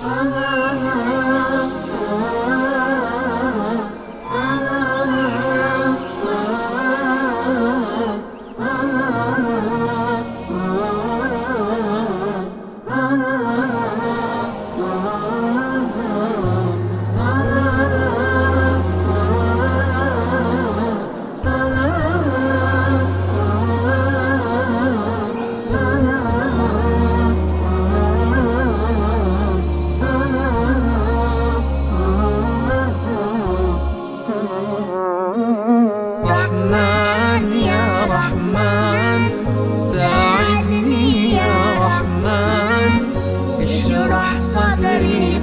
رحمن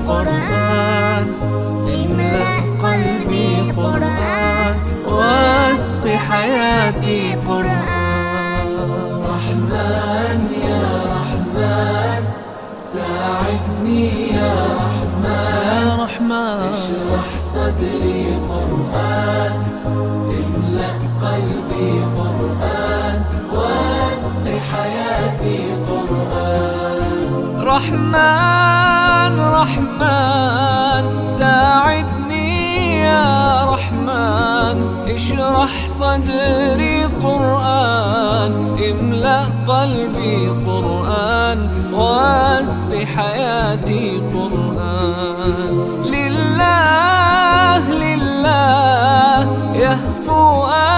قرآن املأ قلبي قرآن. واسق حياتي قرآن. رحمن يا رحمن. ساعدني يا رحمن. يا رحمن. اشرح صدري قرآن. إملأ قلبي قرآن. واسق حياتي قرآن. رحمن. رحمن ساعدني يا رحمن. اشرح صدري قرآن املأ قلبي قرآن واسق حياتي قرآن. لله لله يهفو لله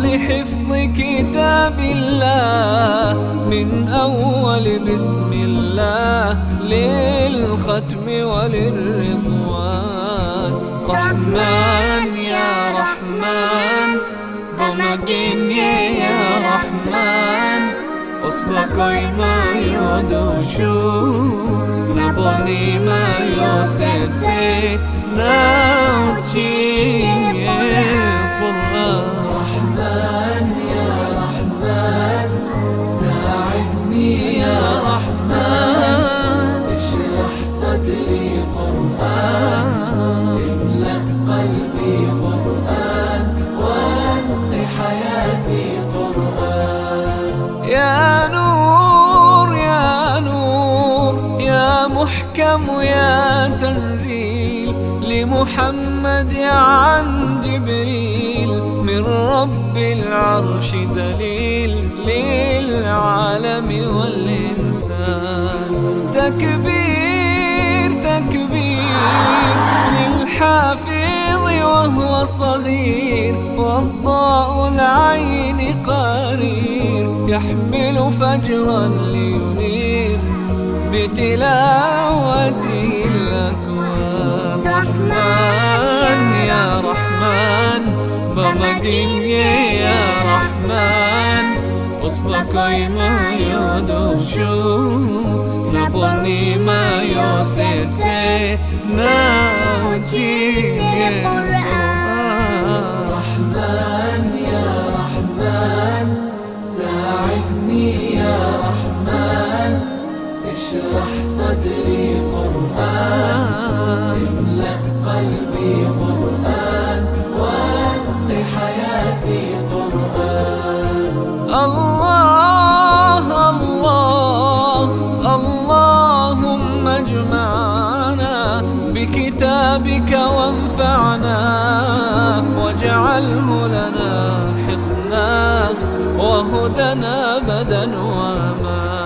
ولحفظ كتاب الله من أول بسم الله للختم وللرضوان. رحمن يا رحمن بمجيني يا رحمن أصبحي ما يدوشو نبني ما يوسيتي ناوتشي محكم يا تنزيل لمحمد عن جبريل من رب العرش دليل للعالم والإنسان. تكبير تكبير للحافظ وهو صغير والضاء العين قرير يحمل فجرا لينير. بتلاوته الأكوان رحمن يا رحمن بمجيني يا رحمن. أصبك ما يدوشو نبني ما يوسيتي ناوجي رحمن يا رحمن ساعدني يا رحمن. اشرح صدري قرآن. املأ قلبي قرآن واسق حياتي قرآن. الله الله اللهم اجمعنا بكتابك وانفعنا واجعله لنا حصنا وهدنا بدا وما